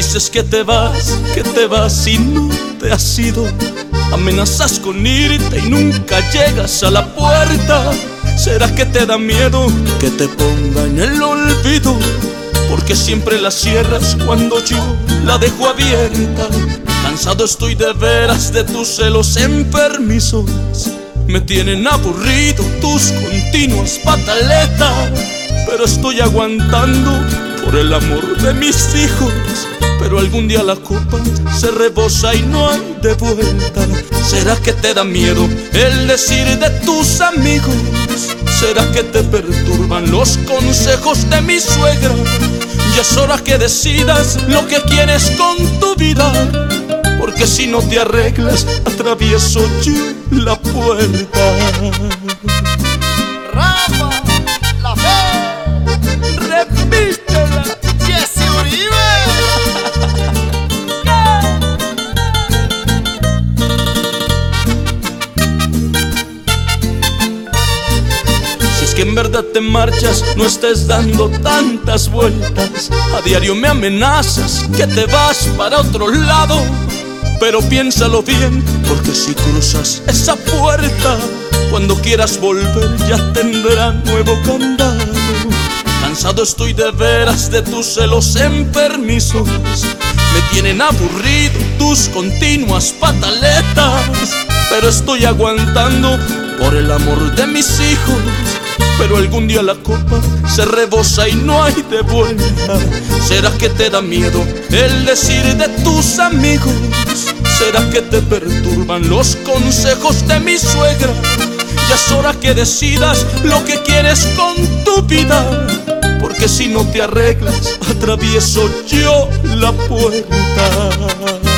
Dices que te vas, que te vas y no te has ido. Amenazas con irte y nunca llegas a la puerta. ¿Será que te da miedo que te ponga en el olvido? Porque siempre la cierras cuando yo la dejo abierta. Cansado estoy de veras de tus celos enfermizos. Me tienen aburrido tus continuas pataletas. Pero estoy aguantando por el amor de mis hijos. Pero algún día la copa se rebosa y no hay de vuelta. ¿Será que te da miedo el decir de tus amigos? ¿Será que te perturban los consejos de mi suegra? Ya es hora que decidas lo que quieres con tu vida. Porque si no te arreglas, atravieso yo la puerta. Rafa, que en verdad te marchas, no estés dando tantas vueltas. A diario me amenazas que te vas para otro lado. Pero piénsalo bien, porque si cruzas esa puerta, cuando quieras volver ya tendrá nuevo candado. Cansado estoy de veras de tus celos enfermizos. Me tienen aburrido tus continuas pataletas. Pero estoy aguantando por el amor de mis hijos. Pero algún día la copa se rebosa y no hay de vuelta. ¿Será que te da miedo el decir de tus amigos? ¿Será que te perturban los consejos de mi suegra? Ya es hora que decidas lo que quieres con tu vida. Porque si no te arreglas, atravieso yo la puerta.